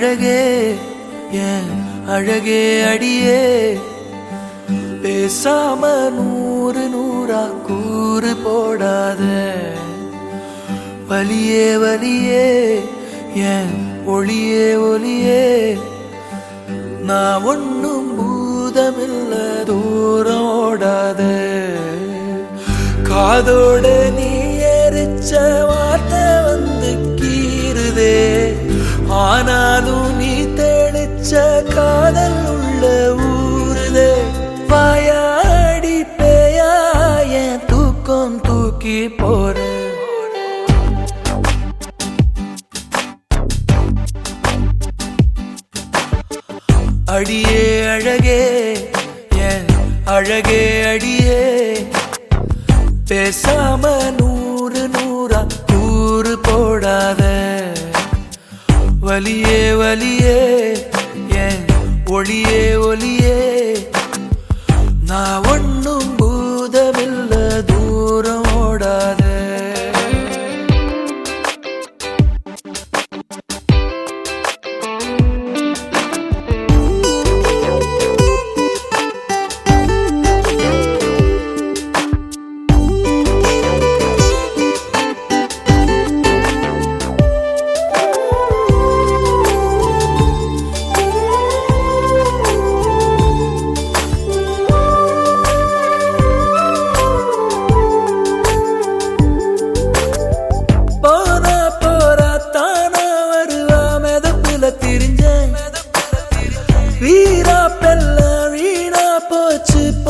அழகே ஏன் அழகே அடியே. பேசாம நூறு நூறா கூறு போடாத. வலியே வலியே ஏன் ஒளியே ஒளியே. நான் ஒன்னும் பூதமில்ல தூரம் ஓடாத. காதோட நீ எரிச்ச அடியே அழகே என் அழகே அடியே. பேசாம நூறு நூறா கூறு போடாத. வலியே வலியே என் ஒளியே ஒளியே.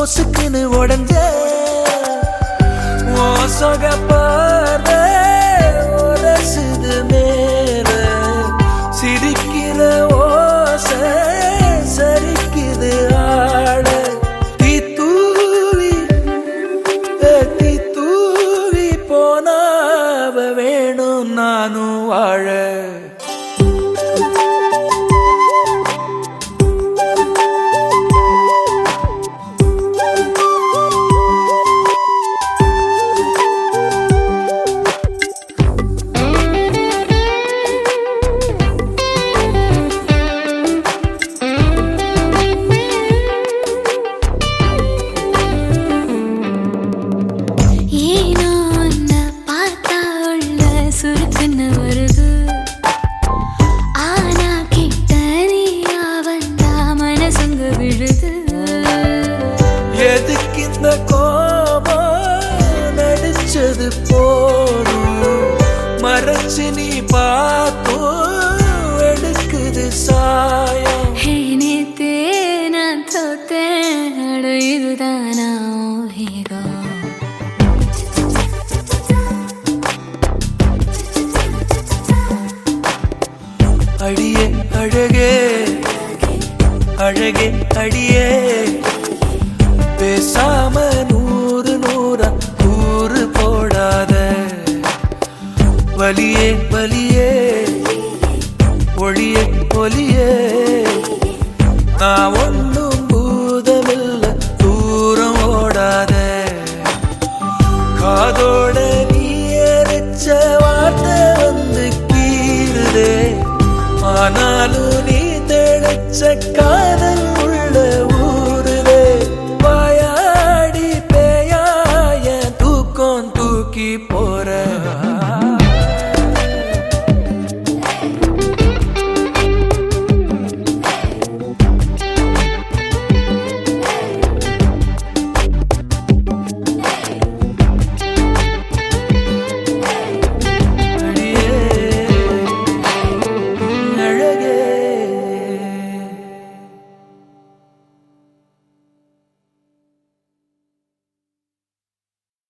பொசுக்குன்னு உடஞ்ச. சொக பாரு அழகே அழகே அடியே. பேசாம நூறு நூறா கூறு போடாத. வலியே வலியே ஒளியே ஒலியே நான் ஒன்னும் பூதமில்ல தூரம் ஓடாத. காதோட ஆனாலும் நீ தேடச்ச காதல்